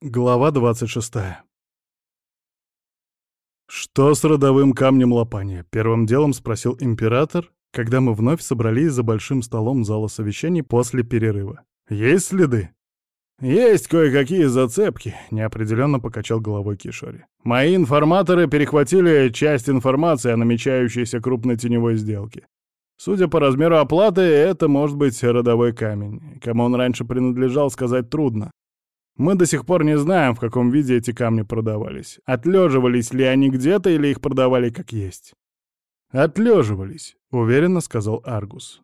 Глава 26. «Что с родовым камнем лопания?» — первым делом спросил император, когда мы вновь собрались за большим столом зала совещаний после перерыва. «Есть следы?» «Есть кое-какие зацепки», — неопределенно покачал головой Кишори. «Мои информаторы перехватили часть информации о намечающейся крупной теневой сделке. Судя по размеру оплаты, это может быть родовой камень. Кому он раньше принадлежал, сказать трудно. Мы до сих пор не знаем, в каком виде эти камни продавались. Отлеживались ли они где-то или их продавали как есть. «Отлеживались», — уверенно сказал Аргус.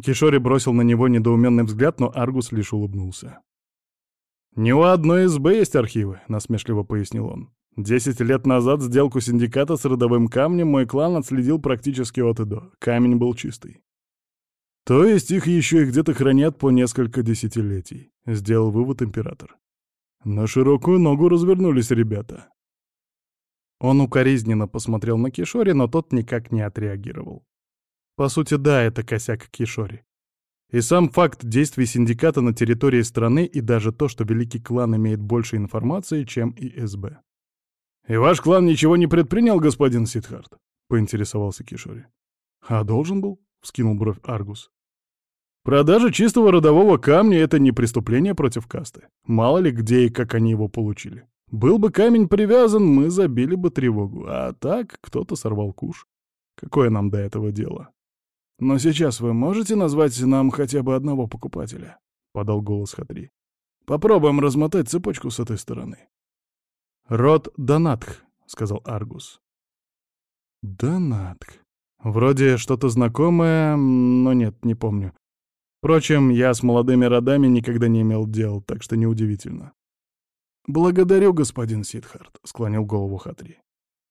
Кишори бросил на него недоуменный взгляд, но Аргус лишь улыбнулся. «Не у одной СБ есть архивы», — насмешливо пояснил он. «Десять лет назад сделку синдиката с родовым камнем мой клан отследил практически от и до. Камень был чистый. То есть их еще и где-то хранят по несколько десятилетий, сделал вывод император. На широкую ногу развернулись ребята. Он укоризненно посмотрел на Кишори, но тот никак не отреагировал. По сути, да, это косяк Кишори. И сам факт действий синдиката на территории страны и даже то, что Великий клан имеет больше информации, чем и СБ. «И ваш клан ничего не предпринял, господин Сидхарт?» — поинтересовался Кишори. «А должен был?» — вскинул бровь Аргус. «Продажа чистого родового камня — это не преступление против касты. Мало ли где и как они его получили. Был бы камень привязан, мы забили бы тревогу. А так кто-то сорвал куш. Какое нам до этого дело?» «Но сейчас вы можете назвать нам хотя бы одного покупателя?» — подал голос Хатри. «Попробуем размотать цепочку с этой стороны». «Род Донатх», — сказал Аргус. «Донатх», Вроде что-то знакомое, но нет, не помню. Впрочем, я с молодыми родами никогда не имел дел, так что неудивительно. «Благодарю, господин Сидхарт», — склонил голову Хатри.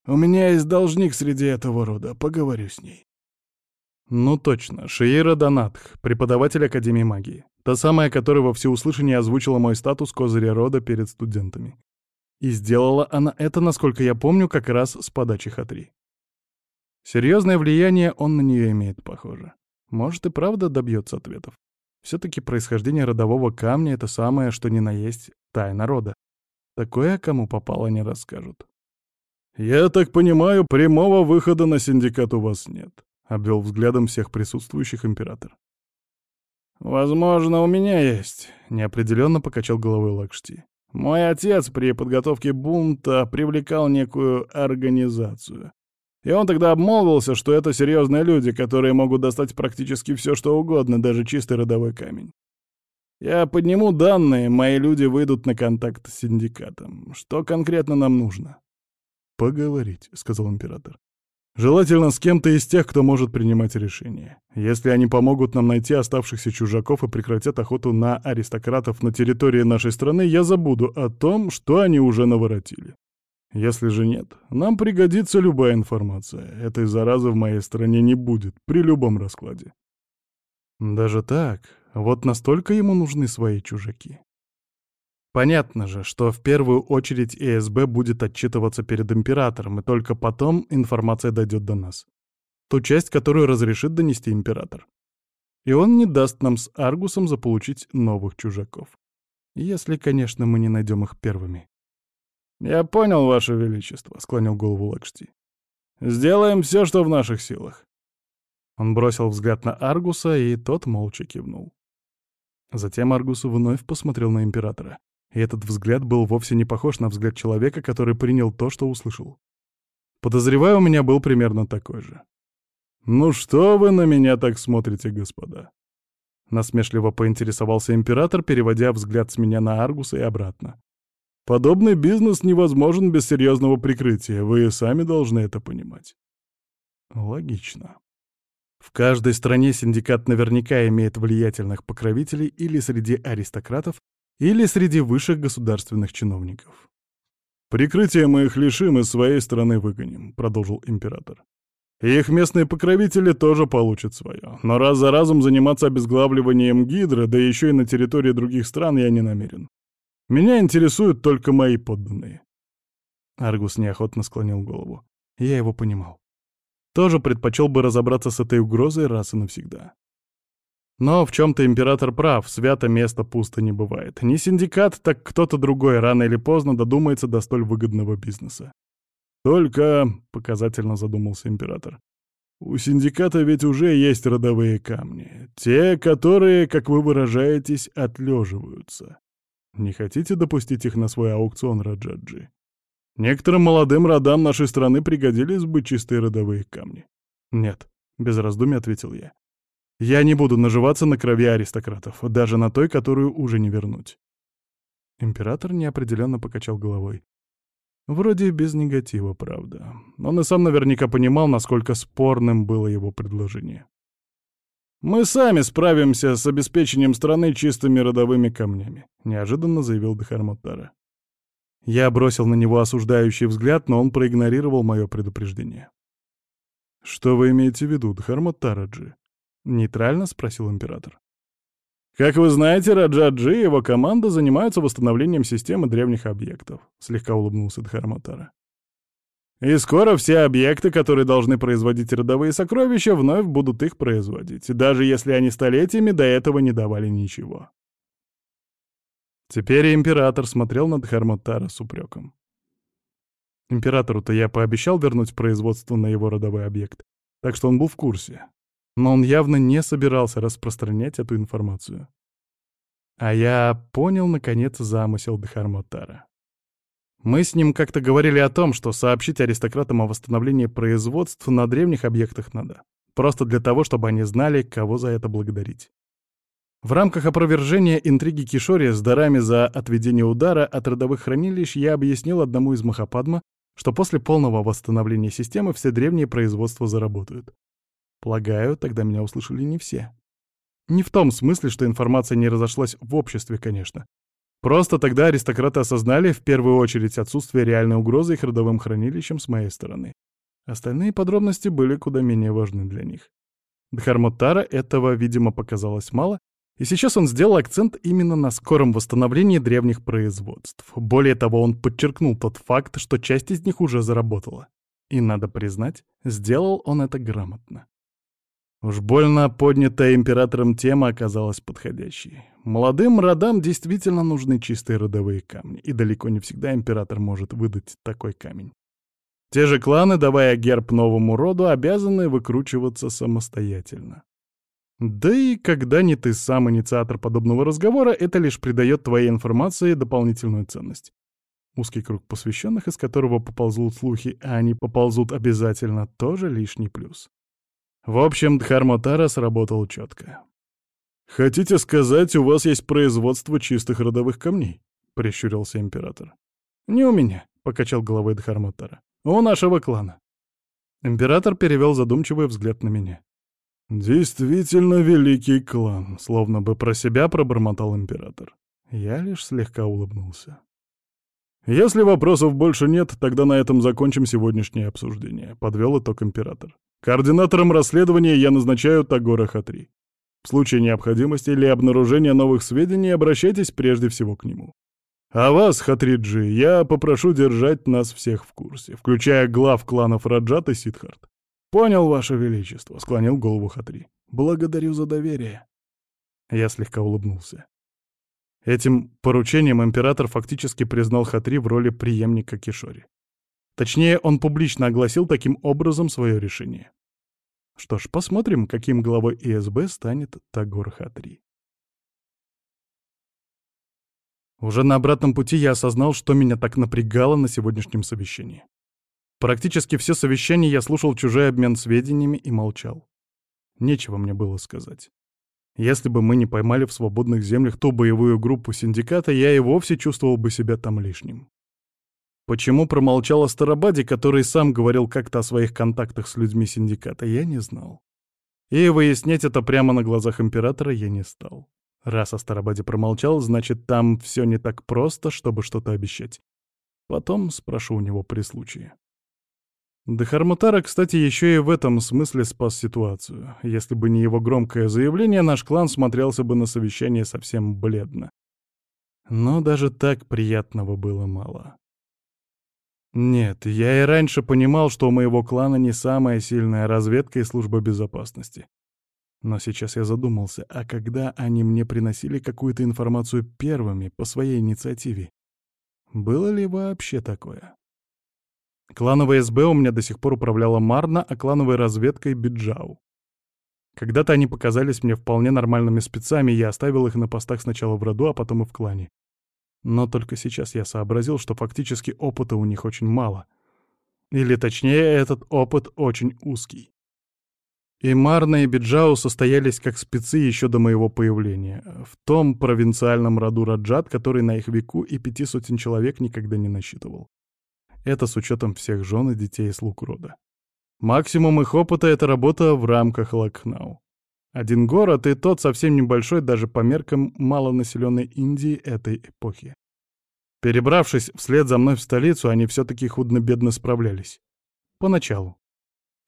«У меня есть должник среди этого рода, поговорю с ней». Ну точно, Шиира Донатх, преподаватель Академии магии. Та самая, которая во всеуслышание озвучила мой статус козыря рода перед студентами. И сделала она это, насколько я помню, как раз с подачи Хатри. Серьезное влияние он на нее имеет, похоже. Может и правда добьется ответов. Все-таки происхождение родового камня — это самое, что ни на есть, тайна рода. Такое кому попало не расскажут. «Я так понимаю, прямого выхода на синдикат у вас нет», — обвел взглядом всех присутствующих император. «Возможно, у меня есть», — неопределенно покачал головой Лакшти. «Мой отец при подготовке бунта привлекал некую организацию. И он тогда обмолвился, что это серьезные люди, которые могут достать практически все, что угодно, даже чистый родовой камень. Я подниму данные, мои люди выйдут на контакт с синдикатом. Что конкретно нам нужно? «Поговорить», — сказал император. «Желательно с кем-то из тех, кто может принимать решения. Если они помогут нам найти оставшихся чужаков и прекратят охоту на аристократов на территории нашей страны, я забуду о том, что они уже наворотили. Если же нет, нам пригодится любая информация. Этой заразы в моей стране не будет при любом раскладе. Даже так, вот настолько ему нужны свои чужаки. Понятно же, что в первую очередь ЭСБ будет отчитываться перед императором, и только потом информация дойдет до нас. Ту часть, которую разрешит донести император. И он не даст нам с Аргусом заполучить новых чужаков. Если, конечно, мы не найдем их первыми. «Я понял, Ваше Величество», — склонил голову Лакшти. «Сделаем все, что в наших силах». Он бросил взгляд на Аргуса, и тот молча кивнул. Затем Аргус вновь посмотрел на императора. И этот взгляд был вовсе не похож на взгляд человека, который принял то, что услышал. Подозреваю, у меня был примерно такой же. «Ну что вы на меня так смотрите, господа?» Насмешливо поинтересовался император, переводя взгляд с меня на Аргуса и обратно. Подобный бизнес невозможен без серьезного прикрытия, вы сами должны это понимать. Логично. В каждой стране синдикат наверняка имеет влиятельных покровителей или среди аристократов, или среди высших государственных чиновников. «Прикрытие мы их лишим и своей страны выгоним», — продолжил император. Их местные покровители тоже получат свое. Но раз за разом заниматься обезглавливанием Гидры, да еще и на территории других стран, я не намерен. Меня интересуют только мои подданные. Аргус неохотно склонил голову. Я его понимал. Тоже предпочел бы разобраться с этой угрозой раз и навсегда. Но в чем-то император прав, свято место пусто не бывает. Не синдикат, так кто-то другой рано или поздно додумается до столь выгодного бизнеса. Только, — показательно задумался император, — у синдиката ведь уже есть родовые камни. Те, которые, как вы выражаетесь, отлеживаются. Не хотите допустить их на свой аукцион, Раджаджи? Некоторым молодым родам нашей страны пригодились бы чистые родовые камни. Нет, — без раздумий ответил я. Я не буду наживаться на крови аристократов, даже на той, которую уже не вернуть. Император неопределенно покачал головой. Вроде без негатива, правда. Он и сам наверняка понимал, насколько спорным было его предложение. «Мы сами справимся с обеспечением страны чистыми родовыми камнями», — неожиданно заявил Дахармоттара. Я бросил на него осуждающий взгляд, но он проигнорировал мое предупреждение. «Что вы имеете в виду, Дхармоттараджи?» — нейтрально спросил император. «Как вы знаете, Раджаджи и его команда занимаются восстановлением системы древних объектов», — слегка улыбнулся Дхарматара. «И скоро все объекты, которые должны производить родовые сокровища, вновь будут их производить, даже если они столетиями до этого не давали ничего». Теперь император смотрел на Дхарматара с упреком. Императору-то я пообещал вернуть производство на его родовой объект, так что он был в курсе но он явно не собирался распространять эту информацию. А я понял, наконец, замысел Дхармотара. Мы с ним как-то говорили о том, что сообщить аристократам о восстановлении производств на древних объектах надо. Просто для того, чтобы они знали, кого за это благодарить. В рамках опровержения интриги Кишори с дарами за отведение удара от родовых хранилищ я объяснил одному из Махападма, что после полного восстановления системы все древние производства заработают. Полагаю, тогда меня услышали не все. Не в том смысле, что информация не разошлась в обществе, конечно. Просто тогда аристократы осознали в первую очередь отсутствие реальной угрозы их родовым хранилищем с моей стороны. Остальные подробности были куда менее важны для них. Дхармотара этого, видимо, показалось мало, и сейчас он сделал акцент именно на скором восстановлении древних производств. Более того, он подчеркнул тот факт, что часть из них уже заработала. И, надо признать, сделал он это грамотно. Уж больно поднятая императором тема оказалась подходящей. Молодым родам действительно нужны чистые родовые камни, и далеко не всегда император может выдать такой камень. Те же кланы, давая герб новому роду, обязаны выкручиваться самостоятельно. Да и когда не ты сам инициатор подобного разговора, это лишь придает твоей информации дополнительную ценность. Узкий круг посвященных, из которого поползут слухи, а они поползут обязательно, тоже лишний плюс. В общем, Дхармотара сработал четко. «Хотите сказать, у вас есть производство чистых родовых камней?» — прищурился император. «Не у меня», — покачал головой Дхармотара. «У нашего клана». Император перевел задумчивый взгляд на меня. «Действительно великий клан», — словно бы про себя пробормотал император. Я лишь слегка улыбнулся. «Если вопросов больше нет, тогда на этом закончим сегодняшнее обсуждение», — подвел итог император. Координатором расследования я назначаю Тагора Хатри. В случае необходимости или обнаружения новых сведений обращайтесь прежде всего к нему. А вас, Хатриджи, я попрошу держать нас всех в курсе, включая глав кланов Раджат и Сидхарт. «Понял, Ваше Величество», — склонил голову Хатри. «Благодарю за доверие». Я слегка улыбнулся. Этим поручением император фактически признал Хатри в роли преемника Кишори. Точнее, он публично огласил таким образом свое решение. Что ж, посмотрим, каким главой ИСБ станет Тагор Хатри. Уже на обратном пути я осознал, что меня так напрягало на сегодняшнем совещании. Практически все совещания я слушал чужой обмен сведениями и молчал. Нечего мне было сказать. Если бы мы не поймали в свободных землях ту боевую группу синдиката, я и вовсе чувствовал бы себя там лишним. Почему промолчал о который сам говорил как-то о своих контактах с людьми синдиката, я не знал. И выяснять это прямо на глазах императора я не стал. Раз о промолчал, значит, там все не так просто, чтобы что-то обещать. Потом спрошу у него при случае. Дехармутара, кстати, еще и в этом смысле спас ситуацию. Если бы не его громкое заявление, наш клан смотрелся бы на совещание совсем бледно. Но даже так приятного было мало. Нет, я и раньше понимал, что у моего клана не самая сильная разведка и служба безопасности. Но сейчас я задумался, а когда они мне приносили какую-то информацию первыми по своей инициативе? Было ли вообще такое? Клановой СБ у меня до сих пор управляла Марна, а клановой разведкой — Биджау. Когда-то они показались мне вполне нормальными спецами, я оставил их на постах сначала в роду, а потом и в клане. Но только сейчас я сообразил, что фактически опыта у них очень мало. Или точнее, этот опыт очень узкий. И Марна и Биджау состоялись как спецы еще до моего появления, в том провинциальном роду Раджат, который на их веку и пяти сотен человек никогда не насчитывал. Это с учетом всех жен и детей и слуг рода. Максимум их опыта — это работа в рамках Лакхнау. Один город, и тот совсем небольшой даже по меркам малонаселенной Индии этой эпохи. Перебравшись вслед за мной в столицу, они все-таки худно-бедно справлялись. Поначалу.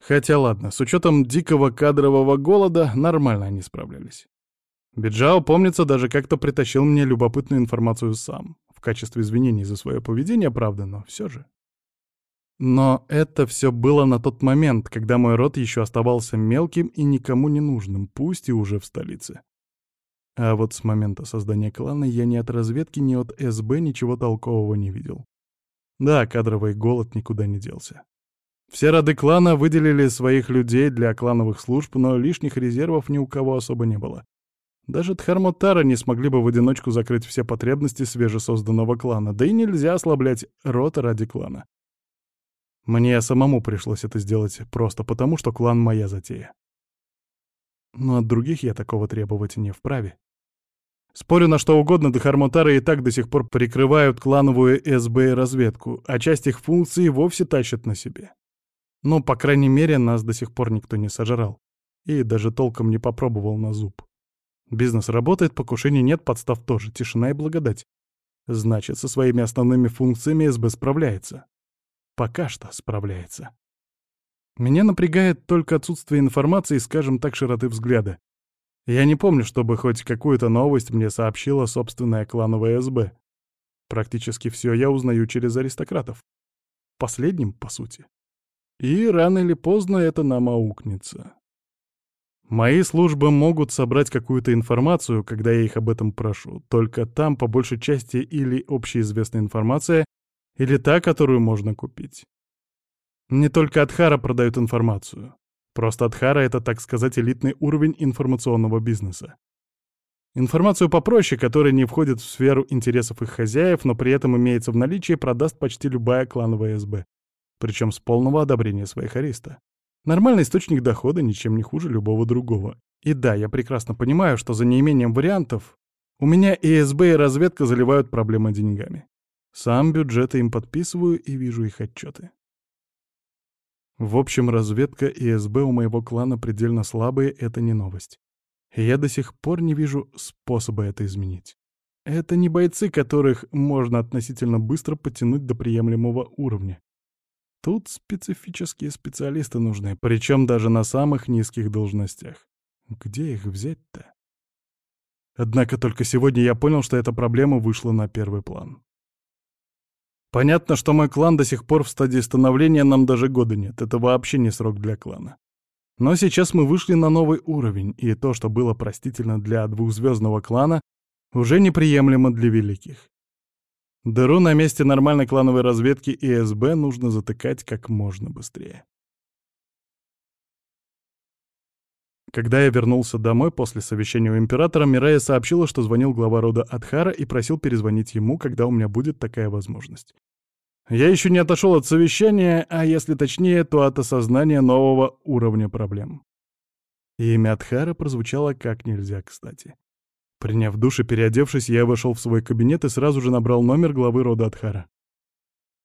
Хотя ладно, с учетом дикого кадрового голода нормально они справлялись. Биджао, помнится, даже как-то притащил мне любопытную информацию сам. В качестве извинений за свое поведение, правда, но все же. Но это все было на тот момент, когда мой род еще оставался мелким и никому не нужным, пусть и уже в столице. А вот с момента создания клана я ни от разведки, ни от СБ ничего толкового не видел. Да, кадровый голод никуда не делся. Все роды клана выделили своих людей для клановых служб, но лишних резервов ни у кого особо не было. Даже Дхармотара не смогли бы в одиночку закрыть все потребности свежесозданного клана, да и нельзя ослаблять рот ради клана. Мне самому пришлось это сделать просто потому, что клан — моя затея. Но от других я такого требовать не вправе. Спорю на что угодно, Дахармотары и так до сих пор прикрывают клановую СБ и разведку, а часть их функций вовсе тащат на себе. Но, по крайней мере, нас до сих пор никто не сожрал. И даже толком не попробовал на зуб. Бизнес работает, покушений нет, подстав тоже, тишина и благодать. Значит, со своими основными функциями СБ справляется. Пока что справляется. Меня напрягает только отсутствие информации, скажем так, широты взгляда. Я не помню, чтобы хоть какую-то новость мне сообщила собственная клановая СБ. Практически все я узнаю через аристократов. Последним, по сути. И рано или поздно это нам аукнется. Мои службы могут собрать какую-то информацию, когда я их об этом прошу. Только там, по большей части, или общеизвестная информация, или та, которую можно купить. Не только Адхара продают информацию. Просто Адхара — это, так сказать, элитный уровень информационного бизнеса. Информацию попроще, которая не входит в сферу интересов их хозяев, но при этом имеется в наличии, продаст почти любая клановая СБ. Причем с полного одобрения своих ариста. Нормальный источник дохода ничем не хуже любого другого. И да, я прекрасно понимаю, что за неимением вариантов у меня и СБ, и разведка заливают проблемы деньгами. Сам бюджеты им подписываю и вижу их отчеты. В общем, разведка и СБ у моего клана предельно слабые, это не новость. Я до сих пор не вижу способа это изменить. Это не бойцы, которых можно относительно быстро потянуть до приемлемого уровня. Тут специфические специалисты нужны, причем даже на самых низких должностях. Где их взять-то? Однако только сегодня я понял, что эта проблема вышла на первый план. Понятно, что мой клан до сих пор в стадии становления, нам даже года нет. Это вообще не срок для клана. Но сейчас мы вышли на новый уровень, и то, что было простительно для двухзвездного клана, уже неприемлемо для великих. Дыру на месте нормальной клановой разведки и СБ нужно затыкать как можно быстрее. Когда я вернулся домой после совещания у императора, Мирая сообщила, что звонил глава рода Адхара и просил перезвонить ему, когда у меня будет такая возможность. Я еще не отошел от совещания, а если точнее, то от осознания нового уровня проблем. И имя Адхара прозвучало как нельзя кстати. Приняв душ и переодевшись, я вошел в свой кабинет и сразу же набрал номер главы рода Адхара.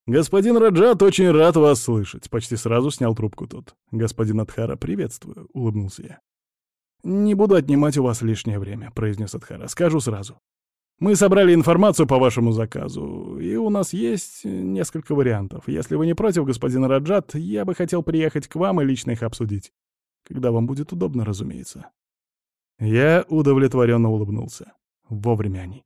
«Господин Раджат, очень рад вас слышать», — почти сразу снял трубку тот. «Господин Адхара, приветствую», — улыбнулся я. «Не буду отнимать у вас лишнее время», — произнес Адхара. «Скажу сразу. Мы собрали информацию по вашему заказу, и у нас есть несколько вариантов. Если вы не против, господин Раджат, я бы хотел приехать к вам и лично их обсудить. Когда вам будет удобно, разумеется». Я удовлетворенно улыбнулся. Вовремя они.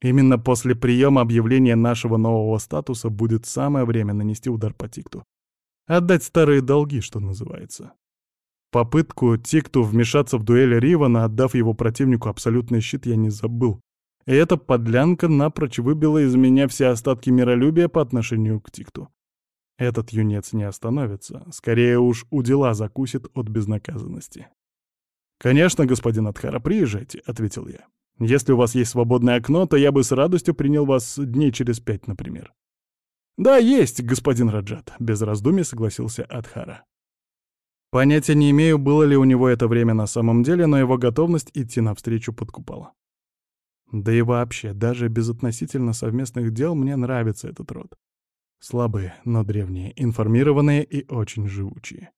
Именно после приема объявления нашего нового статуса будет самое время нанести удар по Тикту. Отдать старые долги, что называется. Попытку Тикту вмешаться в дуэль Ривана, отдав его противнику абсолютный щит, я не забыл. И эта подлянка напрочь выбила из меня все остатки миролюбия по отношению к Тикту. Этот юнец не остановится, скорее уж у дела закусит от безнаказанности. «Конечно, господин Адхара, приезжайте», — ответил я. «Если у вас есть свободное окно, то я бы с радостью принял вас дней через пять, например». «Да, есть, господин Раджат», — без раздумий согласился Адхара. Понятия не имею, было ли у него это время на самом деле, но его готовность идти навстречу подкупала. Да и вообще, даже без относительно совместных дел мне нравится этот род. Слабые, но древние, информированные и очень живучие.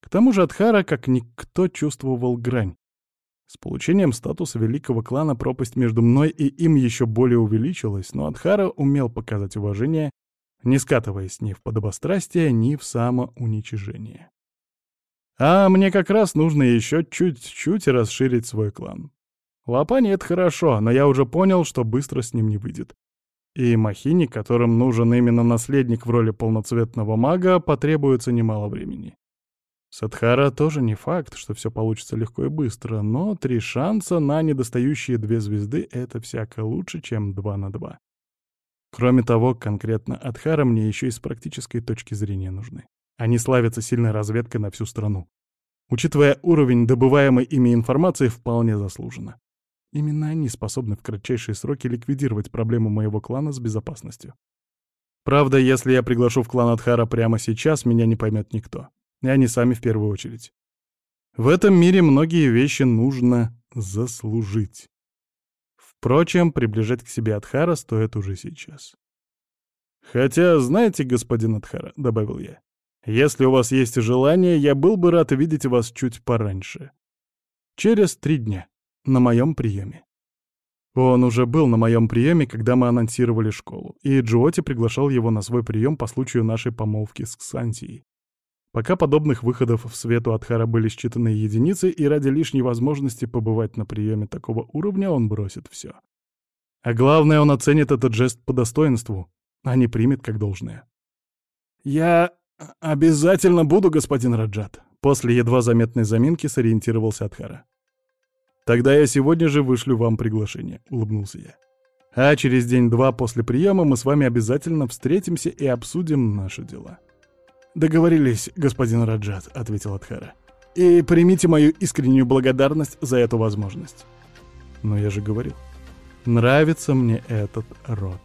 К тому же Адхара, как никто, чувствовал грань. С получением статуса великого клана пропасть между мной и им еще более увеличилась, но Адхара умел показать уважение, не скатываясь ни в подобострастие, ни в самоуничижение. А мне как раз нужно еще чуть-чуть расширить свой клан. Лапани — это хорошо, но я уже понял, что быстро с ним не выйдет. И Махини, которым нужен именно наследник в роли полноцветного мага, потребуется немало времени. Садхара тоже не факт, что все получится легко и быстро, но три шанса на недостающие две звезды — это всяко лучше, чем два на два. Кроме того, конкретно Адхара мне еще и с практической точки зрения нужны. Они славятся сильной разведкой на всю страну. Учитывая уровень добываемой ими информации, вполне заслуженно. Именно они способны в кратчайшие сроки ликвидировать проблему моего клана с безопасностью. Правда, если я приглашу в клан Адхара прямо сейчас, меня не поймет никто. И они сами в первую очередь. В этом мире многие вещи нужно заслужить. Впрочем, приближать к себе Адхара стоит уже сейчас. «Хотя, знаете, господин Адхара», — добавил я, если у вас есть желание, я был бы рад видеть вас чуть пораньше. Через три дня. На моем приеме. Он уже был на моем приеме, когда мы анонсировали школу, и Джоти приглашал его на свой прием по случаю нашей помолвки с Ксантией. Пока подобных выходов в свету от Хара были считанные единицы, и ради лишней возможности побывать на приеме такого уровня он бросит все. А главное, он оценит этот жест по достоинству, а не примет как должное. «Я «Обязательно буду, господин Раджат», — после едва заметной заминки сориентировался Адхара. «Тогда я сегодня же вышлю вам приглашение», — улыбнулся я. «А через день-два после приема мы с вами обязательно встретимся и обсудим наши дела». «Договорились, господин Раджат», — ответил Адхара. «И примите мою искреннюю благодарность за эту возможность». «Но я же говорил, нравится мне этот род».